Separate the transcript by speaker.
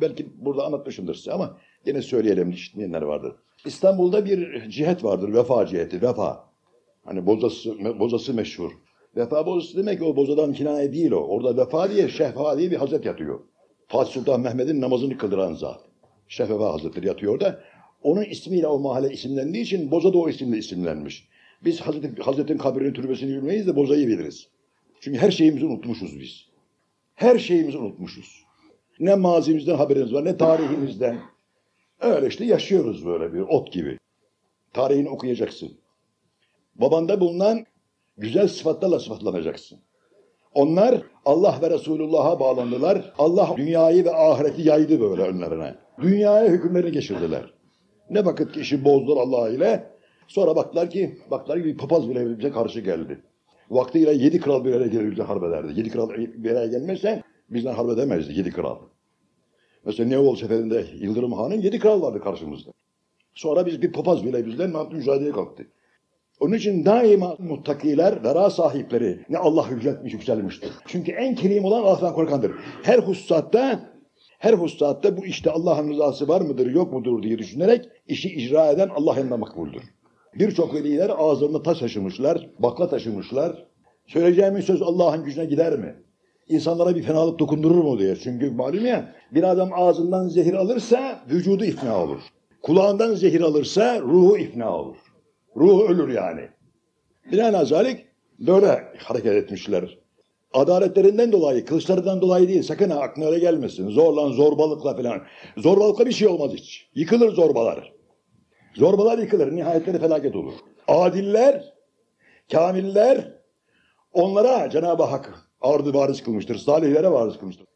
Speaker 1: Belki burada anlatmışımdır size ama yine söyleyelim işitmeyenler vardır. İstanbul'da bir cihet vardır. Vefa ciheti. Vefa. Hani bozası, bozası meşhur. Vefa bozası demek o bozadan kinaye değil o. Orada vefa diye şehfa diye bir hazret yatıyor. Fatih Sultan Mehmet'in namazını kıldıran zat. Şehvefa Hazretleri yatıyor orada. Onun ismiyle o mahalle isimlendiği için Boza da o isimle isimlenmiş. Biz Hazreti, Hazretin kabrinin türbesini bilmeyiz de Boza'yı biliriz. Çünkü her şeyimizi unutmuşuz biz. Her şeyimizi unutmuşuz. Ne mazimizden haberimiz var ne tarihimizden. Öyle işte yaşıyoruz böyle bir ot gibi. Tarihini okuyacaksın. Babanda bulunan güzel sıfatlarla sıfatlanacaksın. Onlar Allah ve Resulullah'a bağlandılar. Allah dünyayı ve ahireti yaydı böyle önlerine. Dünyaya hükümlerini geçirdiler. Ne vakit ki işi bozdular Allah ile. Sonra baktılar ki, baktılar ki bir papaz bile bize karşı geldi. Vaktiyle yedi kral bir araya gelir bize harp ederdi. Yedi kral bir araya gelmezse bizden harp edemezdi yedi kral. Mesela Neoğlu seferinde Yıldırım Han'ın yedi kral vardı karşımızda. Sonra biz bir papaz bile bizden mücadeleye kalktı. Onun için daima muttakiler, vera sahipleri ne Allah yüceltmiş yükselmiştir. Çünkü en kerim olan Allah'tan korkandır. Her hususatta her hususatta bu işte Allah'ın rızası var mıdır yok mudur diye düşünerek işi icra eden Allah yanında makbuldür. Birçok veliler ağzında taş taşımışlar, bakla taşımışlar. Söyleyeceğimiz söz Allah'ın gücüne gider mi? İnsanlara bir fenalık dokundurur mu diye. Çünkü malum ya bir adam ağzından zehir alırsa vücudu ifna olur. Kulağından zehir alırsa ruhu ifna olur. Ruhu ölür yani. Binaenazalik böyle hareket etmişler. Adaletlerinden dolayı, kılıçlarından dolayı değil. Sakın ha aklına öyle gelmesin. Zorla, zorbalıkla falan. Zorbalıkla bir şey olmaz hiç. Yıkılır zorbalar. Zorbalar yıkılır. Nihayetleri felaket olur. Adiller, kamiller onlara Cenab-ı Hak ardı varis kılmıştır. Salihlere varis kılmıştır.